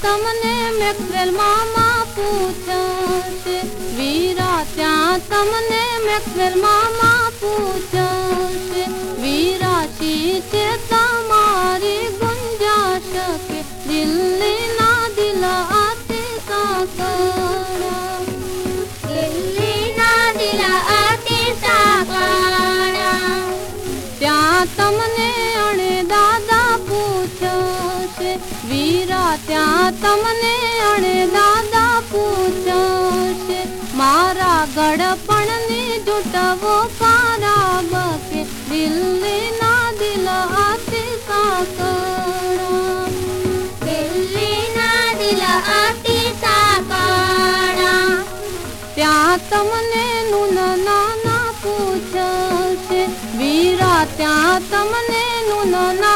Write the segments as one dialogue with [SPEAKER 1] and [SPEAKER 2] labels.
[SPEAKER 1] તમને મેક્સવેલ મામા પૂછશે વીરા ત્યાં તમને મેક્સવેલ મામા પૂછશે વીરા છે તમારી ગુંજાશ કે દિલ્હી ના દિલ આતે સાકરા
[SPEAKER 2] દિલ્હી ના દિલ આતે સાકરા
[SPEAKER 1] ત્યાં તમને અણે વીરા ત્યાં તમને અણે દાદા પૂછશે મારા ગડપણની જૂટવો પારા બકે ના દિલ હાથ
[SPEAKER 2] કાકડા ના દિલ હાથ કાકડા
[SPEAKER 1] ત્યાં તમને નુન નાના પૂછશે વીરા ત્યાં તમને નુન ના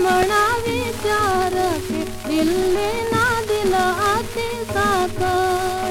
[SPEAKER 1] मना विचार दिल ना दिल आते साका